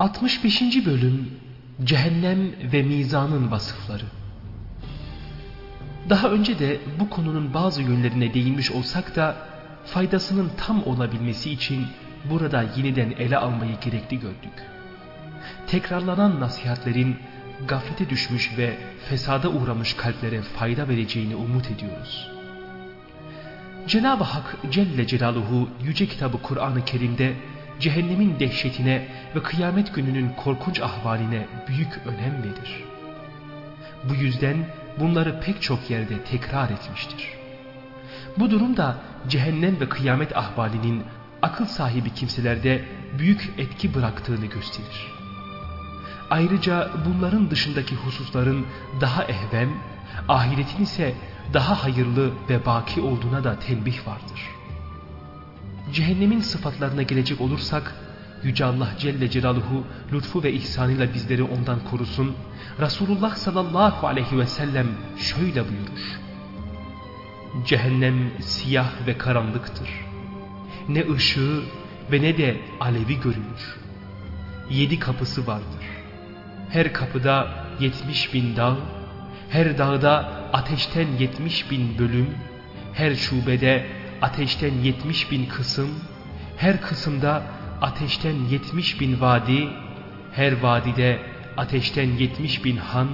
65. Bölüm Cehennem ve Mizanın Vasıfları Daha önce de bu konunun bazı yönlerine değinmiş olsak da faydasının tam olabilmesi için burada yeniden ele almayı gerekli gördük. Tekrarlanan nasihatlerin gaflete düşmüş ve fesada uğramış kalplere fayda vereceğini umut ediyoruz. Cenab-ı Hak Celle Celaluhu Yüce Kitabı Kur'an-ı Kerim'de cehennemin dehşetine ve kıyamet gününün korkunç ahvaline büyük önem verir. Bu yüzden bunları pek çok yerde tekrar etmiştir. Bu durum da cehennem ve kıyamet ahvalinin akıl sahibi kimselerde büyük etki bıraktığını gösterir. Ayrıca bunların dışındaki hususların daha ehvem, ahiretin ise daha hayırlı ve baki olduğuna da tenbih vardır. Cehennemin sıfatlarına gelecek olursak, Yüce Allah Celle Celaluhu lütfu ve ihsanıyla bizleri ondan korusun. Resulullah sallallahu aleyhi ve sellem şöyle buyurur. Cehennem siyah ve karanlıktır. Ne ışığı ve ne de alevi görülür. Yedi kapısı vardır. Her kapıda yetmiş bin dağ, her dağda ateşten yetmiş bin bölüm, her şubede ateşten yetmiş bin kısım, her kısımda ateşten yetmiş bin vadi, her vadide ateşten yetmiş bin han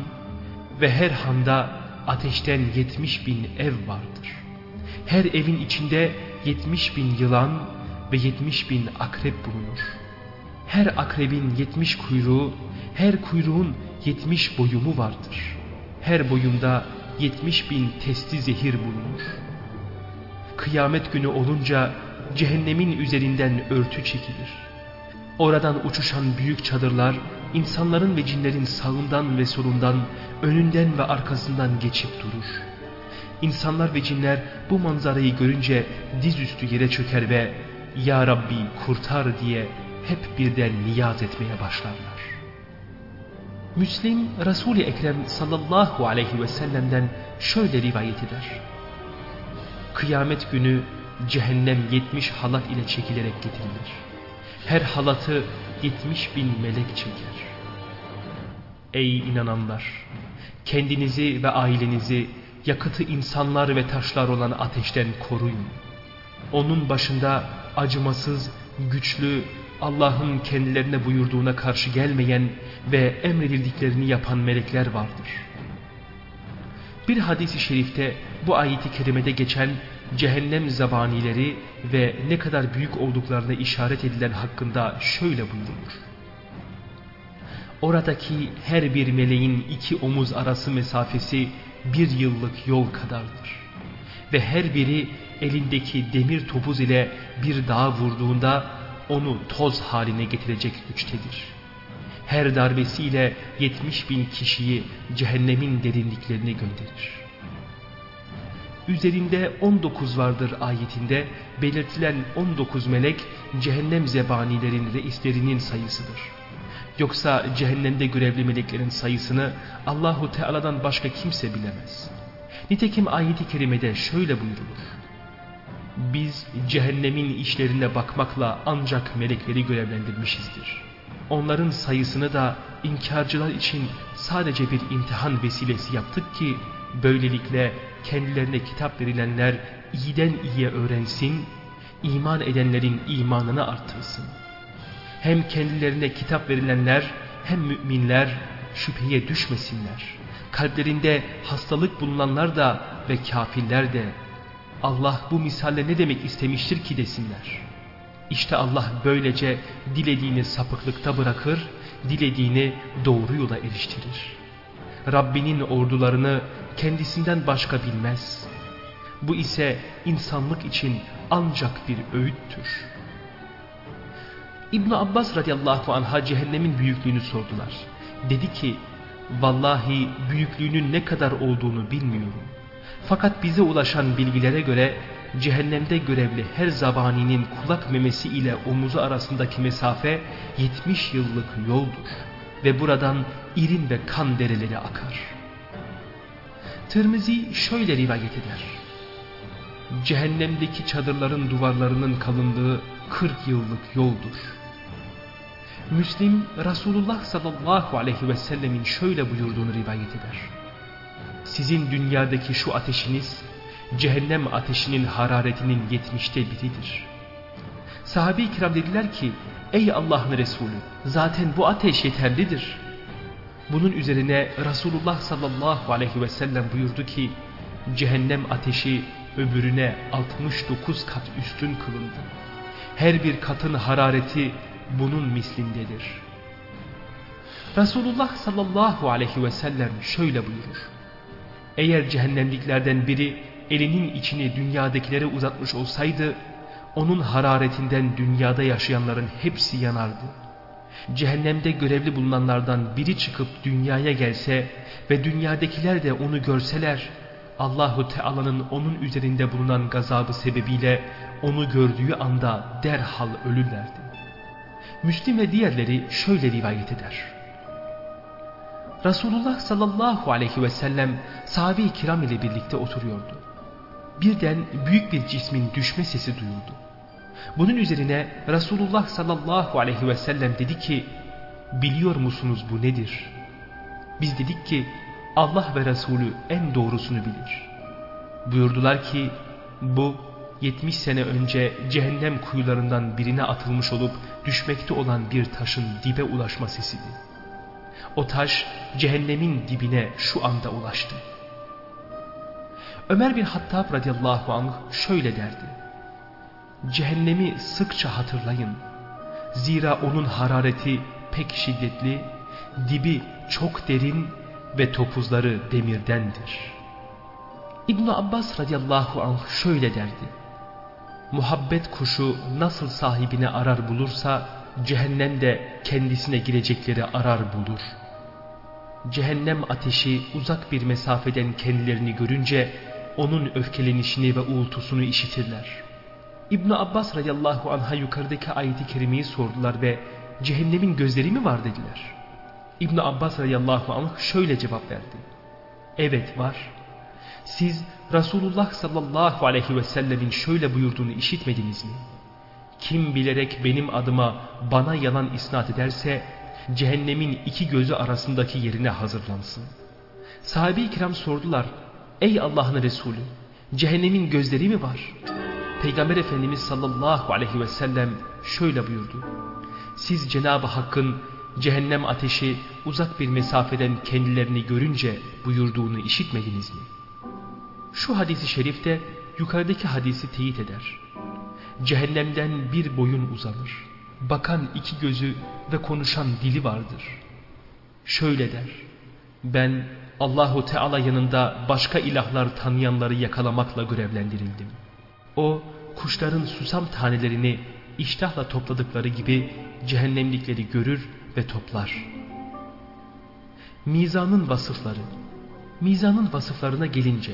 ve her handa ateşten yetmiş bin ev vardır. Her evin içinde yetmiş bin yılan ve yetmiş bin akrep bulunur. Her akrebin yetmiş kuyruğu, her kuyruğun yetmiş boyumu vardır. Her boyunda yetmiş bin testi zehir bulunur. Kıyamet günü olunca cehennemin üzerinden örtü çekilir. Oradan uçuşan büyük çadırlar insanların ve cinlerin sağından ve solundan, önünden ve arkasından geçip durur. İnsanlar ve cinler bu manzarayı görünce dizüstü yere çöker ve ''Ya Rabbi kurtar'' diye hep birden niyaz etmeye başlarlar. Müslim Resul-i Ekrem sallallahu aleyhi ve sellem'den şöyle rivayet eder. Kıyamet günü cehennem yetmiş halat ile çekilerek getirilir. Her halatı yetmiş bin melek çeker. Ey inananlar! Kendinizi ve ailenizi yakıtı insanlar ve taşlar olan ateşten koruyun. Onun başında acımasız, güçlü, Allah'ın kendilerine buyurduğuna karşı gelmeyen ve emredildiklerini yapan melekler vardır. Bir hadisi şerifte bu ayeti kerimede geçen cehennem zabanileri ve ne kadar büyük olduklarına işaret edilen hakkında şöyle buyurulur. Oradaki her bir meleğin iki omuz arası mesafesi bir yıllık yol kadardır. Ve her biri elindeki demir topuz ile bir dağa vurduğunda onu toz haline getirecek güçtedir. Her darbesiyle 70 bin kişiyi cehennemin derinliklerine gönderir. Üzerinde 19 vardır ayetinde belirtilen 19 melek cehennem zebanilerin reislerinin sayısıdır. Yoksa cehennemde görevli meleklerin sayısını Allahu Teala'dan başka kimse bilemez. Nitekim ayeti kerimede şöyle buyurulur. Biz cehennemin işlerine bakmakla ancak melekleri görevlendirmişizdir. Onların sayısını da inkarcılar için sadece bir imtihan vesilesi yaptık ki böylelikle kendilerine kitap verilenler iyiden iyiye öğrensin, iman edenlerin imanını artırsın. Hem kendilerine kitap verilenler hem müminler şüpheye düşmesinler. Kalplerinde hastalık bulunanlar da ve kafirler de Allah bu misalle ne demek istemiştir ki desinler. İşte Allah böylece dilediğini sapıklıkta bırakır, dilediğini doğru yola eriştirir. Rabbinin ordularını kendisinden başka bilmez. Bu ise insanlık için ancak bir öğüttür. İbn Abbas radıyallahu anh'a cehennemin büyüklüğünü sordular. Dedi ki, vallahi büyüklüğünün ne kadar olduğunu bilmiyorum. Fakat bize ulaşan bilgilere göre cehennemde görevli her zabaninin kulak memesi ile omuzu arasındaki mesafe 70 yıllık yoldur ve buradan irin ve kan dereleri akar. Tirmizi şöyle rivayet eder. Cehennemdeki çadırların duvarlarının kalınlığı 40 yıllık yoldur. Müslim Resulullah sallallahu aleyhi ve sellemin şöyle buyurduğunu rivayet eder. Sizin dünyadaki şu ateşiniz cehennem ateşinin hararetinin yetmişte biridir. Sahabe-i kiram dediler ki ey Allah'ın Resulü zaten bu ateş yeterlidir. Bunun üzerine Resulullah sallallahu aleyhi ve sellem buyurdu ki cehennem ateşi öbürüne 69 kat üstün kılındı. Her bir katın harareti bunun mislindedir. Resulullah sallallahu aleyhi ve sellem şöyle buyurur. Eğer cehennemliklerden biri elinin içini dünyadakilere uzatmış olsaydı, onun hararetinden dünyada yaşayanların hepsi yanardı. Cehennemde görevli bulunanlardan biri çıkıp dünyaya gelse ve dünyadakiler de onu görseler, Allahu Teala'nın onun üzerinde bulunan gazabı sebebiyle onu gördüğü anda derhal ölürlerdi. Müslim ve diğerleri şöyle rivayet eder. Resulullah sallallahu aleyhi ve sellem sahabe-i kiram ile birlikte oturuyordu. Birden büyük bir cismin düşme sesi duyuldu. Bunun üzerine Resulullah sallallahu aleyhi ve sellem dedi ki biliyor musunuz bu nedir? Biz dedik ki Allah ve Resulü en doğrusunu bilir. Buyurdular ki bu 70 sene önce cehennem kuyularından birine atılmış olup düşmekte olan bir taşın dibe ulaşma sesiydi. O taş cehennemin dibine şu anda ulaştı. Ömer bin Hattab radıyallahu anh şöyle derdi. Cehennemi sıkça hatırlayın. Zira onun harareti pek şiddetli, dibi çok derin ve topuzları demirdendir. İbn Abbas radıyallahu anh şöyle derdi. Muhabbet kuşu nasıl sahibini arar bulursa cehennemde kendisine girecekleri arar bulur. Cehennem ateşi uzak bir mesafeden kendilerini görünce onun öfkelenişini ve uğultusunu işitirler. İbn Abbas radıyallahu anh'a yukarıdaki ayeti kerimeyi sordular ve cehennemin gözleri mi var dediler. İbn Abbas radıyallahu anh şöyle cevap verdi. Evet var. Siz Resulullah sallallahu aleyhi ve sellemin şöyle buyurduğunu işitmediniz mi? Kim bilerek benim adıma bana yalan isnat ederse cehennemin iki gözü arasındaki yerine hazırlansın. Sahabe-i kiram sordular. Ey Allah'ın Resulü cehennemin gözleri mi var? Peygamber Efendimiz sallallahu aleyhi ve sellem şöyle buyurdu. Siz Cenab-ı Hakk'ın cehennem ateşi uzak bir mesafeden kendilerini görünce buyurduğunu işitmediniz mi? Şu hadisi şerifte yukarıdaki hadisi teyit eder. Cehennemden bir boyun uzanır. Bakan iki gözü ve konuşan dili vardır. Şöyle der. Ben Allahu Teala yanında başka ilahlar tanıyanları yakalamakla görevlendirildim. O kuşların susam tanelerini iştahla topladıkları gibi cehennemlikleri görür ve toplar. Mizanın vasıfları Mizanın vasıflarına gelince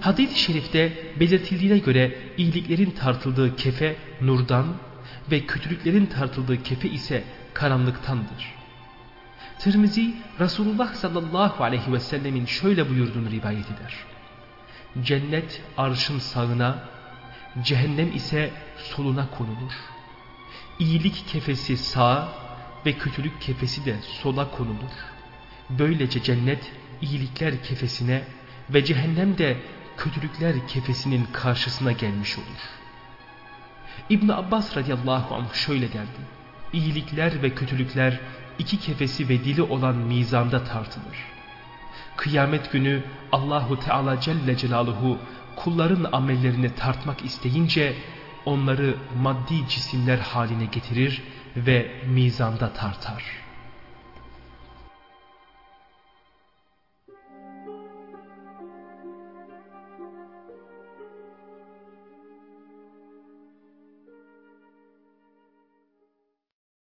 Hadis-i şerifte belirtildiğine göre iyiliklerin tartıldığı kefe nurdan ve kötülüklerin tartıldığı kefe ise karanlıktandır. Tirmizi Resulullah sallallahu aleyhi ve sellemin şöyle buyurduğunu rivayet eder. Cennet arşın sağına, cehennem ise soluna konulur. İyilik kefesi sağa ve kötülük kefesi de sola konulur. Böylece cennet iyilikler kefesine ve cehennem de kötülükler kefesinin karşısına gelmiş olur. İbn Abbas radıyallahu anh şöyle derdi. İyilikler ve kötülükler iki kefesi ve dili olan mizanda tartılır. Kıyamet günü Allahu Teala Celle Celaluhu kulların amellerini tartmak isteyince onları maddi cisimler haline getirir ve mizanda tartar.